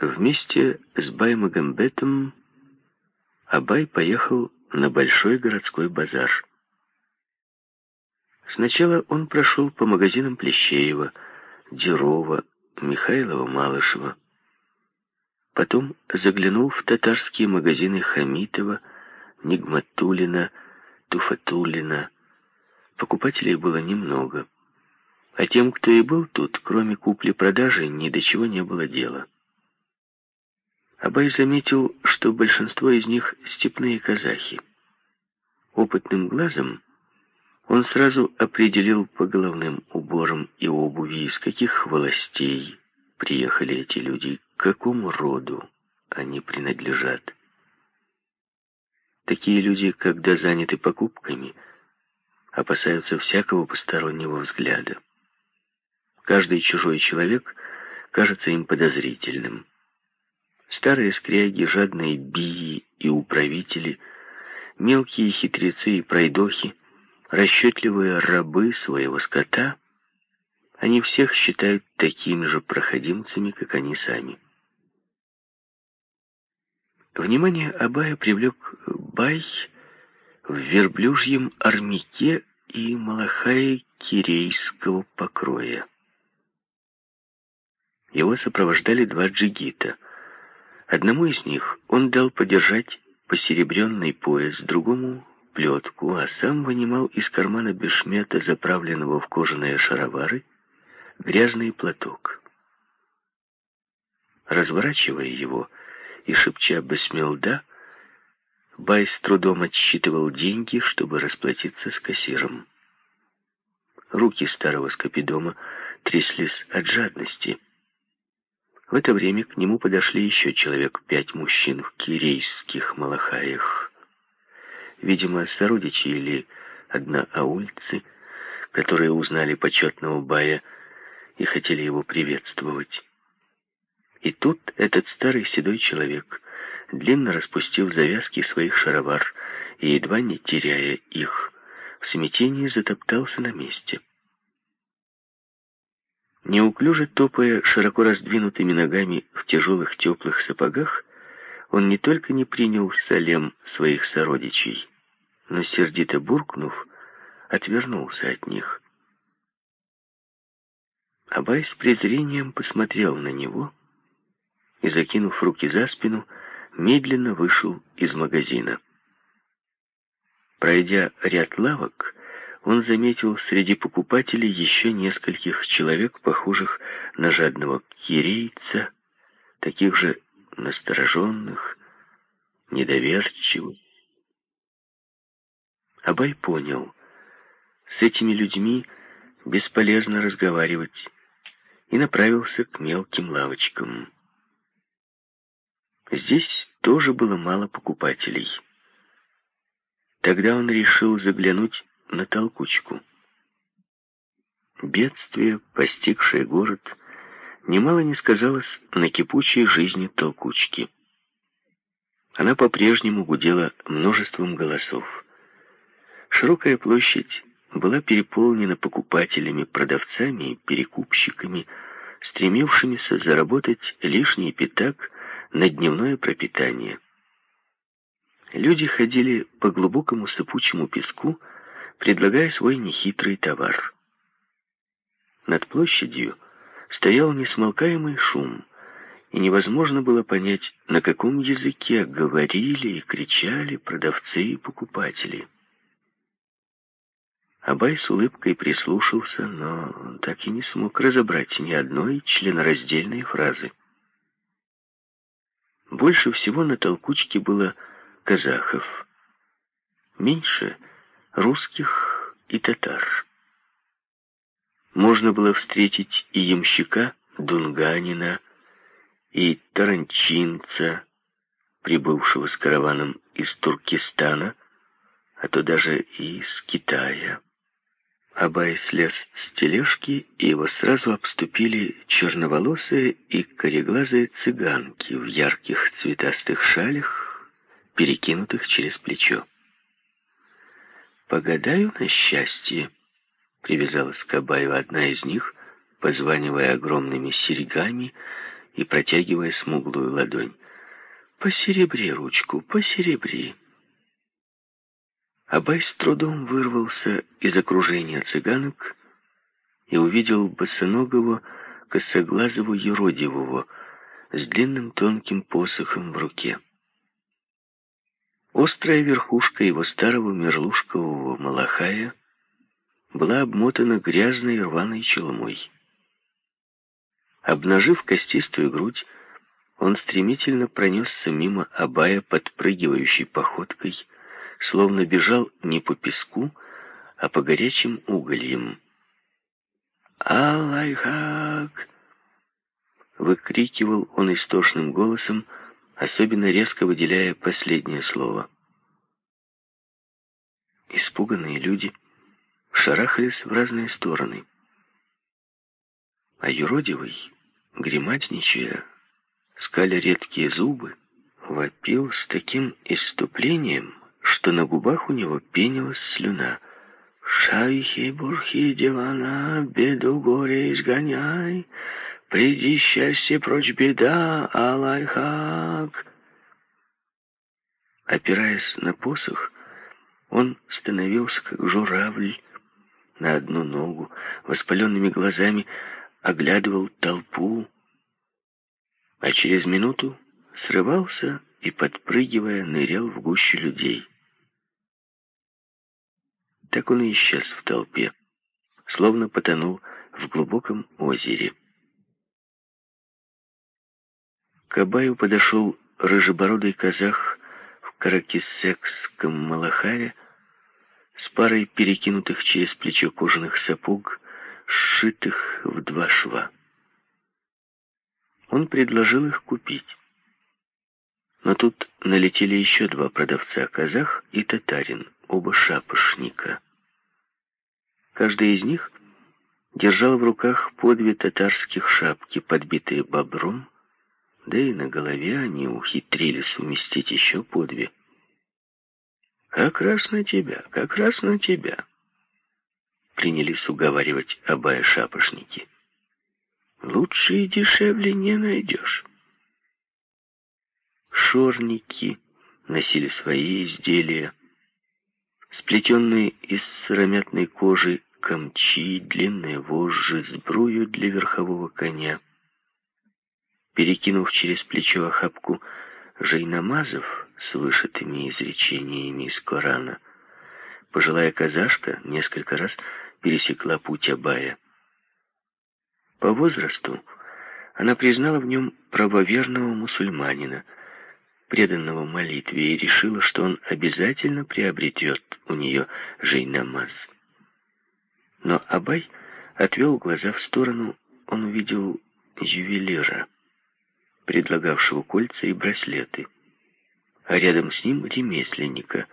Вместе с Баймагамбетом Абай поехал на большой городской базар. Сначала он прошел по магазинам Плещеева, Дерова, Михайлова-Малышева. Потом заглянул в татарские магазины Хамитова, Нигматулина, Туфатулина. Покупателей было немного. А тем, кто и был тут, кроме купли-продажи, ни до чего не было дела. Абай заметил, что большинство из них степные казахи. Опытным глазом он сразу определил по головным уборам и обуви, из каких властей приехали эти люди, к какому роду они принадлежат. Такие люди, когда заняты покупками, опасаются всякого постороннего взгляда. Каждый чужой человек кажется им подозрительным. Старые скряги, жадные бии и управители, мелкие хитрецы и пройдохи, расчетливые рабы своего скота, они всех считают такими же проходимцами, как они сами. Внимание Абая привлек бай в верблюжьем армяке и малахае кирейского покроя. Его сопровождали два джигита. Одному из них он дал подержать посеребренный пояс, другому — плетку, а сам вынимал из кармана бешмета, заправленного в кожаные шаровары, грязный платок. Разворачивая его и шепча «Басмелда», Бай с трудом отсчитывал деньги, чтобы расплатиться с кассиром. Руки старого скопидома тряслись от жадности — в это время к нему подошли еще человек пять мужчин в кирейских малахаях. Видимо, сородичи или одноаульцы, которые узнали почетного бая и хотели его приветствовать. И тут этот старый седой человек, длинно распустив завязки своих шаровар и едва не теряя их, в смятении затоптался на месте. Неуклюже топая широко раздвинутыми ногами в тяжелых теплых сапогах, он не только не принял салем своих сородичей, но, сердито буркнув, отвернулся от них. Абай с презрением посмотрел на него и, закинув руки за спину, медленно вышел из магазина. Пройдя ряд лавок, он заметил среди покупателей еще нескольких человек, похожих на жадного кирейца, таких же настороженных, недоверчивых. Абай понял, с этими людьми бесполезно разговаривать, и направился к мелким лавочкам. Здесь тоже было мало покупателей. Тогда он решил заглянуть на толкучку. Бедствие, постигшее город, немало не сказалось на кипучей жизни толкучки. Она по-прежнему гудела множеством голосов. Широкая площадь была переполнена покупателями, продавцами и перекупщиками, стремившимися заработать лишний пятак на дневное пропитание. Люди ходили по глубокому сыпучему песку, предлагая свой нехитрый товар. Над площадью стоял несмолкаемый шум, и невозможно было понять, на каком языке говорили и кричали продавцы и покупатели. Абай с улыбкой прислушался, но так и не смог разобрать ни одной членораздельной фразы. Больше всего на толкучке было казахов. Меньше русских и татар. Можно было встретить и ямщика Дунганина, и таранчинца, прибывшего с караваном из Туркестана, а то даже и из Китая. Абай слез с тележки, и его сразу обступили черноволосые и кореглазые цыганки в ярких цветастых шалях, перекинутых через плечо. «Погадаю на счастье», — привязалась к одна из них, позванивая огромными серьгами и протягивая смуглую ладонь. «Посеребри ручку, посеребри». Абай с трудом вырвался из окружения цыганок и увидел босоногого, косоглазого юродивого с длинным тонким посохом в руке. Острая верхушка его старого мерлушкового малахая была обмотана грязной рваной челмой. Обнажив костистую грудь, он стремительно пронесся мимо Абая подпрыгивающей походкой, словно бежал не по песку, а по горячим угольям. «Аллайхак!» — выкрикивал он истошным голосом, особенно резко выделяя последнее слово. Испуганные люди шарахались в разные стороны. А юродивый, гримасничая, скаля редкие зубы, вопил с таким иступлением, что на губах у него пенилась слюна. «Шайхи, бурхи, дивана, беду горе изгоняй!» Приди счастье, прочь беда, Алайхак. Опираясь на посох, он становился как журавль на одну ногу, воспаленными глазами оглядывал толпу, а через минуту срывался и, подпрыгивая, нырял в гущу людей. Так он и исчез в толпе, словно потонул в глубоком озере. К Абаю подошел рыжебородый казах в каракисекском малахаре с парой перекинутых через плечо кожаных сапог, сшитых в два шва. Он предложил их купить. Но тут налетели еще два продавца, казах и татарин, оба шапошника. Каждый из них держал в руках по две татарских шапки, подбитые бобром, да и на голове они ухитрились уместить еще по две. «Как раз на тебя, как раз на тебя!» Принялись уговаривать обая шапошники. «Лучше и дешевле не найдешь». Шорники носили свои изделия, сплетенные из сыромятной кожи камчи, длинные вожжи, сбрую для верхового коня — перекинув через плечо охапку жейнамазов с вышитыми изречениями из Корана, пожилая казашка несколько раз пересекла путь Абая. По возрасту она признала в нем правоверного мусульманина, преданного молитве, и решила, что он обязательно приобретет у нее жейнамаз. Но Абай отвел глаза в сторону, он увидел ювелира предлагавшего кольца и браслеты, а рядом с ним ремесленника,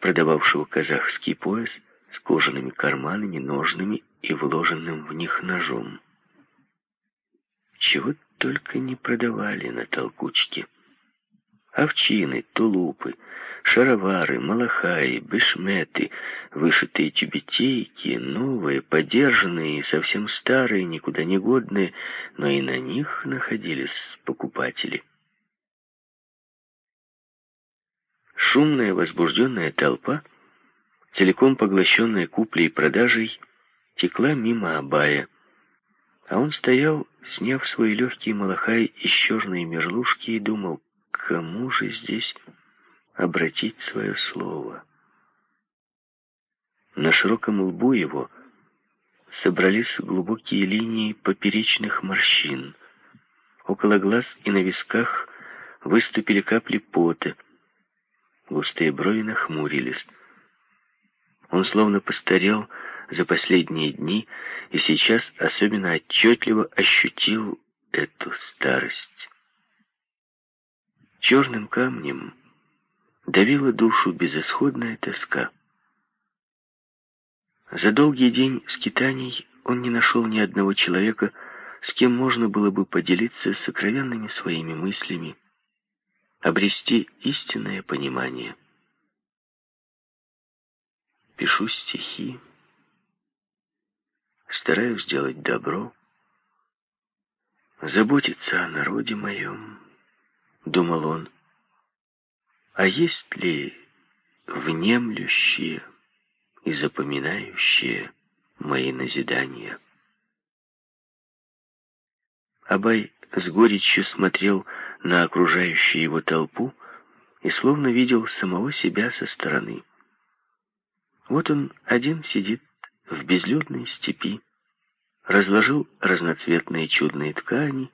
продававшего казахский пояс с кожаными карманами, ножными и вложенным в них ножом. Чего только не продавали на толкучке. Овчины, тулупы, шаровары, малахаи, бешметы, вышитые тюбетейки, новые, подержанные и совсем старые, никуда не годные, но и на них находились покупатели. Шумная, возбужденная толпа, целиком поглощенная куплей и продажей, текла мимо Абая, а он стоял, сняв свои легкие малахай из черной мерлушки и думал, кому же здесь обратить свое слово? На широком лбу его собрались глубокие линии поперечных морщин. Около глаз и на висках выступили капли пота. Густые брови нахмурились. Он словно постарел за последние дни и сейчас особенно отчетливо ощутил эту старость. Черным камнем давила душу безысходная тоска. За долгий день скитаний он не нашел ни одного человека, с кем можно было бы поделиться сокровенными своими мыслями, обрести истинное понимание. Пишу стихи, стараюсь сделать добро, заботится о народе моем, думал он. А есть ли внемлющие и запоминающие мои назидания? Абай с горечью смотрел на окружающую его толпу и словно видел самого себя со стороны. Вот он один сидит в безлюдной степи, разложил разноцветные чудные ткани,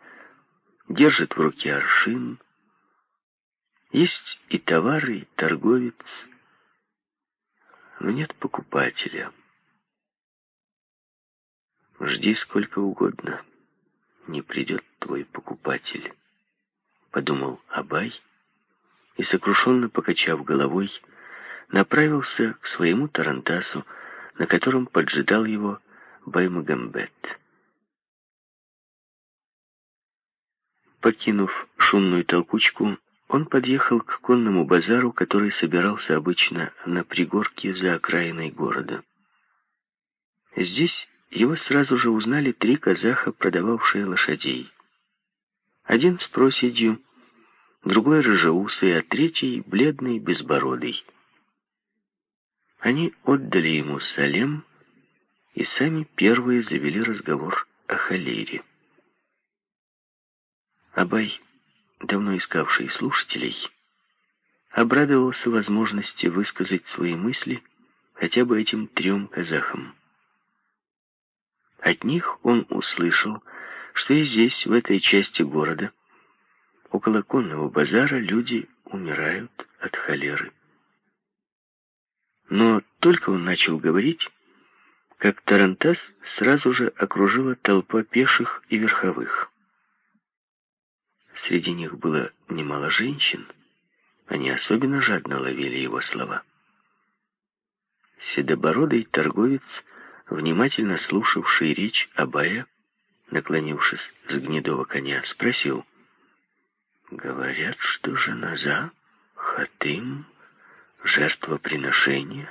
держит в руке аршин. Есть и товары, и торговец, но нет покупателя. Жди сколько угодно, не придет твой покупатель, подумал Абай и, сокрушенно покачав головой, направился к своему тарантасу, на котором поджидал его Баймагамбет. Покинув шумную толкучку, он подъехал к конному базару, который собирался обычно на пригорке за окраиной города. Здесь его сразу же узнали три казаха, продававшие лошадей. Один с проседью, другой рыжеусый, а третий бледный, безбородый. Они отдали ему салем и сами первые завели разговор о холере. Абай, давно искавший слушателей, обрадовался возможности высказать свои мысли хотя бы этим трем казахам. От них он услышал, что и здесь, в этой части города, около конного базара, люди умирают от холеры. Но только он начал говорить, как Тарантас сразу же окружила толпа пеших и верховых. Среди них было немало женщин. Они особенно жадно ловили его слова. Седобородый торговец, внимательно слушавший речь Абая, наклонившись с гнедого коня, спросил, «Говорят, что женаза, хатым, жертвоприношение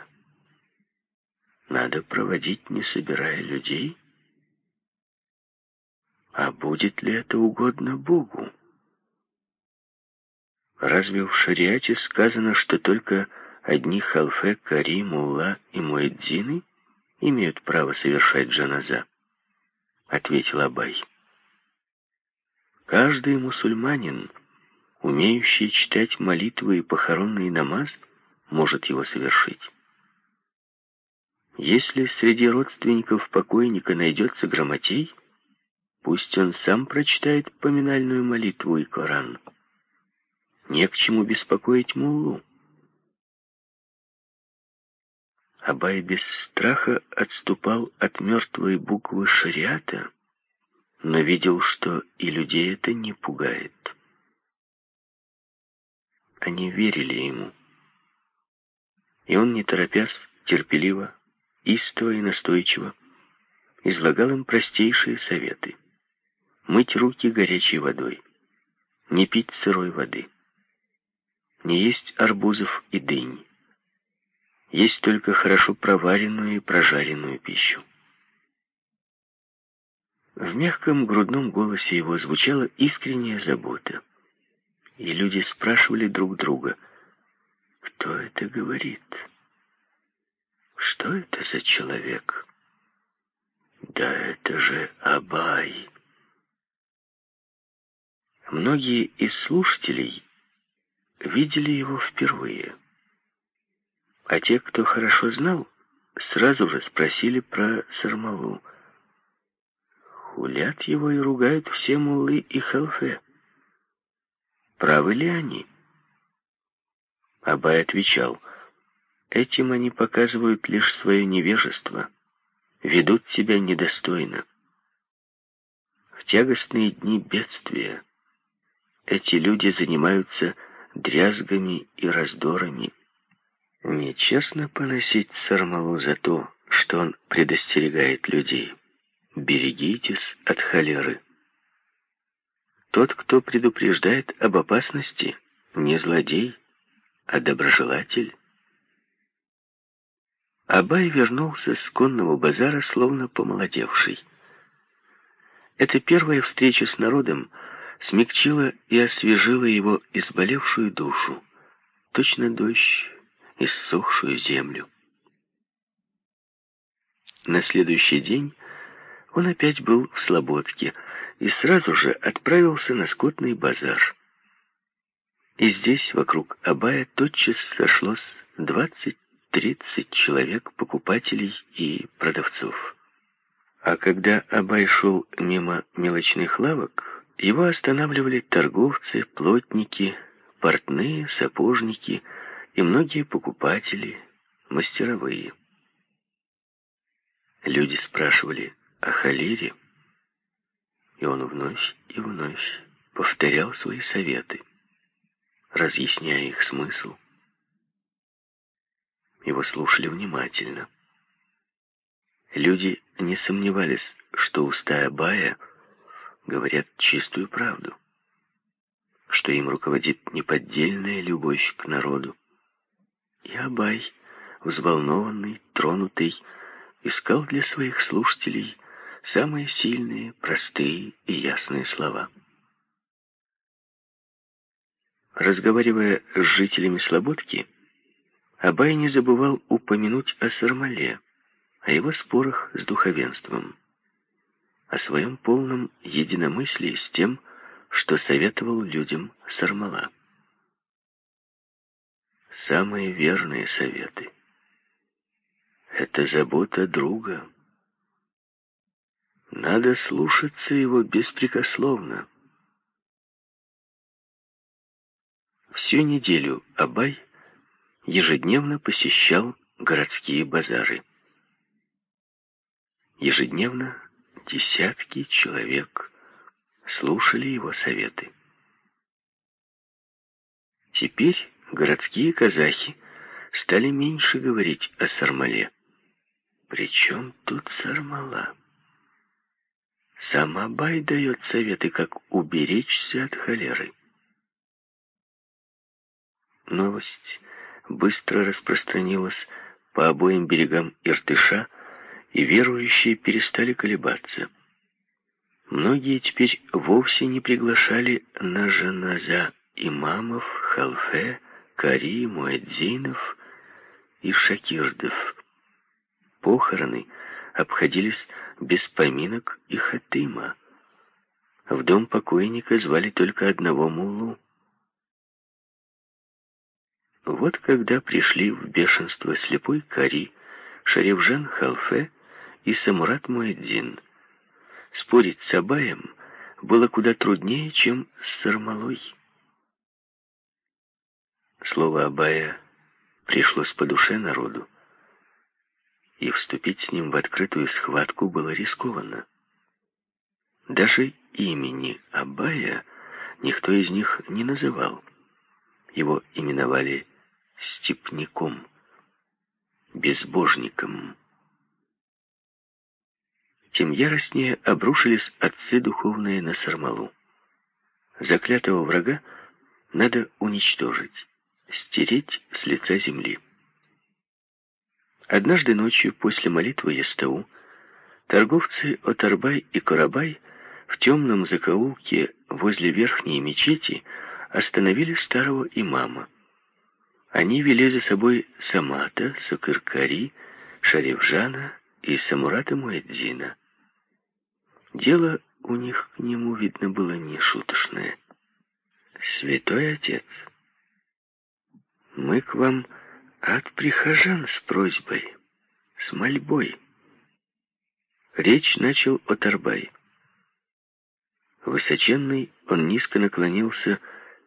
надо проводить, не собирая людей? А будет ли это угодно Богу? Разве в шариате сказано, что только одни халфе, кари, мулла и муэдзины имеют право совершать джаназа? Ответил Абай. Каждый мусульманин, умеющий читать молитвы и похоронный намаз, может его совершить. Если среди родственников покойника найдется грамотей, пусть он сам прочитает поминальную молитву и Коран. Не к чему беспокоить муллу. Абай без страха отступал от мертвой буквы шариата, но видел, что и людей это не пугает. Они верили ему. И он, не торопясь, терпеливо, истово и настойчиво, излагал им простейшие советы. Мыть руки горячей водой, не пить сырой воды, не есть арбузов и дынь, есть только хорошо проваренную и прожаренную пищу. В мягком грудном голосе его звучала искренняя забота. И люди спрашивали друг друга, кто это говорит? Что это за человек? Да это же Абай. Многие из слушателей видели его впервые. А те, кто хорошо знал, сразу же спросили про Сармалу. Хулят его и ругают все муллы и халфе. Правы ли они? Абай отвечал, этим они показывают лишь свое невежество, ведут себя недостойно. В тягостные дни бедствия эти люди занимаются дрязгами и раздорами. Нечестно поносить Сармалу за то, что он предостерегает людей. Берегитесь от холеры. Тот, кто предупреждает об опасности, не злодей, а доброжелатель. Абай вернулся с конного базара, словно помолодевший. Эта первая встреча с народом смягчила и освежила его изболевшую душу, точно дождь, иссохшую землю. На следующий день он опять был в Слободке и сразу же отправился на скотный базар. И здесь, вокруг Абая, тотчас сошлось двадцать-тридцать человек, покупателей и продавцов. А когда Абай шел мимо мелочных лавок, его останавливали торговцы, плотники, портные, сапожники и многие покупатели, мастеровые. Люди спрашивали о Халире, и он вновь и вновь повторял свои советы, разъясняя их смысл. Его слушали внимательно. Люди не сомневались, что уста Абая говорят чистую правду, что им руководит неподдельная любовь к народу. И Абай, взволнованный, тронутый, искал для своих слушателей самые сильные, простые и ясные слова. Разговаривая с жителями Слободки, Абай не забывал упомянуть о Сармале, о его спорах с духовенством, о своем полном единомыслии с тем, что советовал людям Сармала. Самые верные советы — это забота друга. Надо слушаться его беспрекословно. Всю неделю Абай ежедневно посещал городские базары. Ежедневно десятки человек слушали его советы. Теперь городские казахи стали меньше говорить о Сармале. Причем тут Сармала? Сам Абай дает советы, как уберечься от холеры. Новость быстро распространилась по обоим берегам Иртыша, и верующие перестали колебаться. Многие теперь вовсе не приглашали на жаназа имамов, халфе, кари, муэдзинов и шакирдов. Похороны обходились без поминок и хатыма. В дом покойника звали только одного муллу. Вот когда пришли в бешенство слепой Кари, Шарифжан Халфе и Самурат Муэддин. Спорить с Абаем было куда труднее, чем с Сармалой. Слово Абая пришлось по душе народу, и вступить с ним в открытую схватку было рискованно. Даже имени Абая никто из них не называл. Его именовали степняком, безбожником тем яростнее обрушились отцы духовные на Сармалу. Заклятого врага надо уничтожить, стереть с лица земли. Однажды ночью после молитвы Ястау торговцы Отарбай и Карабай в темном закоулке возле верхней мечети остановили старого имама. Они вели за собой Самата, Сукыркари, Шарифжана и Самурата Муэдзина. Дело у них к нему, видно, было не шуточное. «Святой Отец, мы к вам от прихожан с просьбой, с мольбой». Речь начал Отарбай. Высоченный, он низко наклонился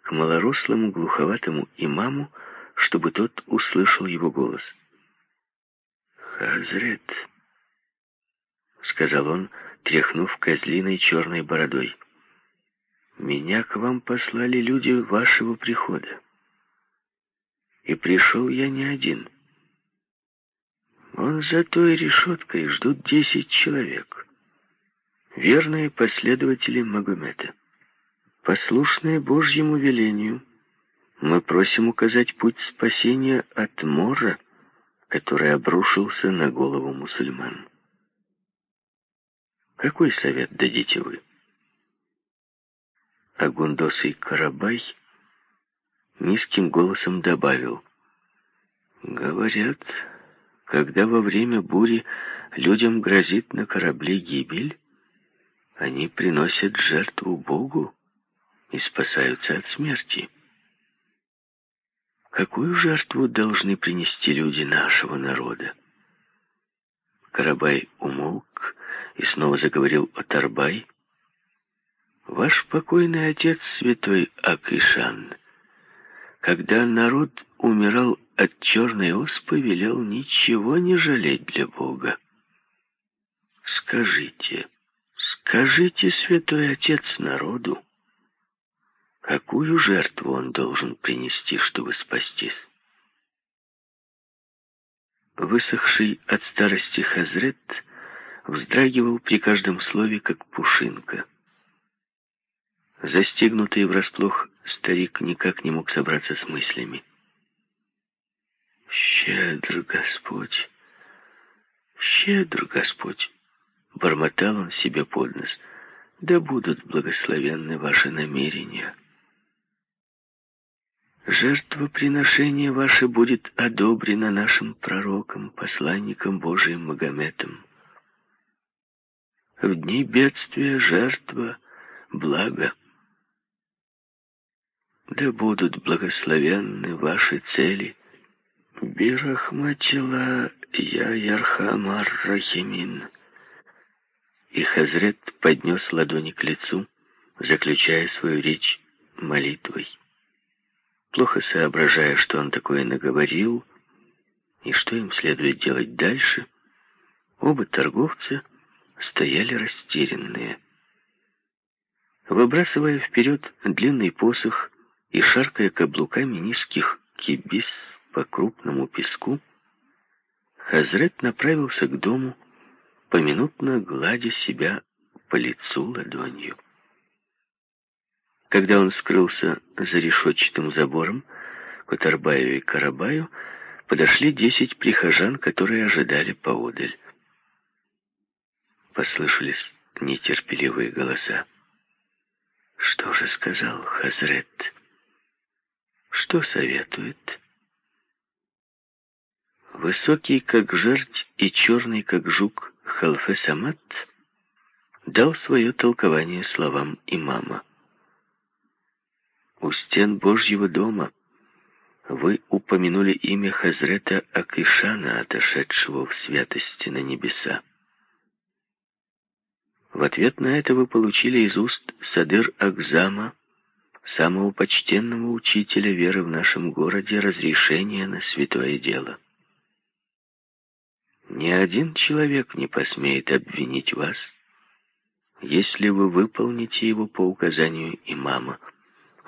к малорослому глуховатому имаму, чтобы тот услышал его голос. «Хазрет», — сказал он, тряхнув козлиной черной бородой, — «меня к вам послали люди вашего прихода. И пришел я не один. Он за той решеткой ждут десять человек, верные последователи Магомета, послушные Божьему велению». Мы просим указать путь спасения от мора, который обрушился на голову мусульман. Какой совет дадите вы? А Гундосый Карабай низким голосом добавил. Говорят, когда во время бури людям грозит на корабле гибель, они приносят жертву Богу и спасаются от смерти. Какую жертву должны принести люди нашего народа? Карабай умолк и снова заговорил о Тарбай. Ваш покойный отец, святой Акишан, когда народ умирал от черной оспы, велел ничего не жалеть для Бога. Скажите, скажите, святой отец, народу, какую жертву он должен принести, чтобы спастись? Высохший от старости Хазрет вздрагивал при каждом слове, как пушинка. Застегнутый врасплох, старик никак не мог собраться с мыслями. «Щедр Господь! Щедр Господь!» Бормотал он себе под нос. «Да будут благословенны ваши намерения!» Жертвоприношение ваше будет одобрено нашим пророком, посланником Божиим Магометом. В дни бедствия жертва — благо. Да будут благословенны ваши цели. Бирахматила я Ярхамар Рахимин. И Хазрет поднес ладони к лицу, заключая свою речь молитвой плохо соображая, что он такое наговорил и что им следует делать дальше, оба торговца стояли растерянные. Выбрасывая вперед длинный посох и шаркая каблуками низких кибис по крупному песку, Хазрет направился к дому, поминутно гладя себя по лицу ладонью. Когда он скрылся за решетчатым забором, к Утарбаю и Карабаю подошли десять прихожан, которые ожидали поодаль. Послышались нетерпеливые голоса. Что же сказал Хазрет? Что советует? Высокий, как жерть, и черный, как жук, Халфе Самат дал свое толкование словам имама у стен Божьего дома вы упомянули имя Хазрета Акишана, отошедшего в святости на небеса. В ответ на это вы получили из уст Садыр Акзама, самого почтенного учителя веры в нашем городе, разрешение на святое дело. Ни один человек не посмеет обвинить вас, если вы выполните его по указанию имама —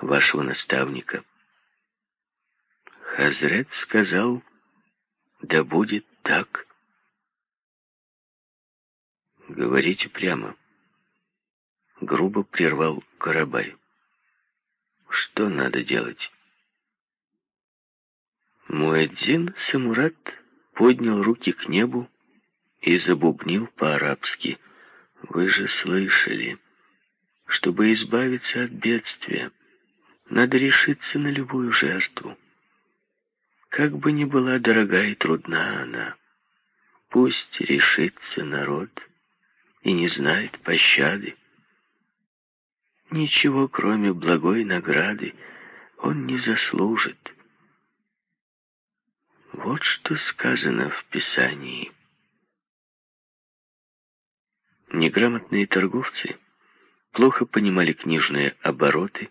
вашего наставника. Хазрет сказал, да будет так. Говорите прямо. Грубо прервал Карабай. Что надо делать? Муэдзин Самурат поднял руки к небу и забубнил по-арабски. Вы же слышали, чтобы избавиться от бедствия, надо решиться на любую жертву. Как бы ни была дорога и трудна она, пусть решится народ и не знает пощады. Ничего, кроме благой награды, он не заслужит. Вот что сказано в Писании. Неграмотные торговцы плохо понимали книжные обороты,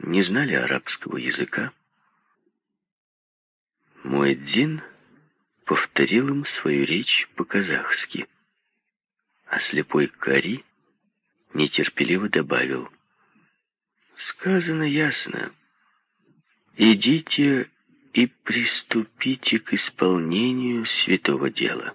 не знали арабского языка. Муэддин повторил им свою речь по-казахски, а слепой Кари нетерпеливо добавил. «Сказано ясно. Идите и приступите к исполнению святого дела».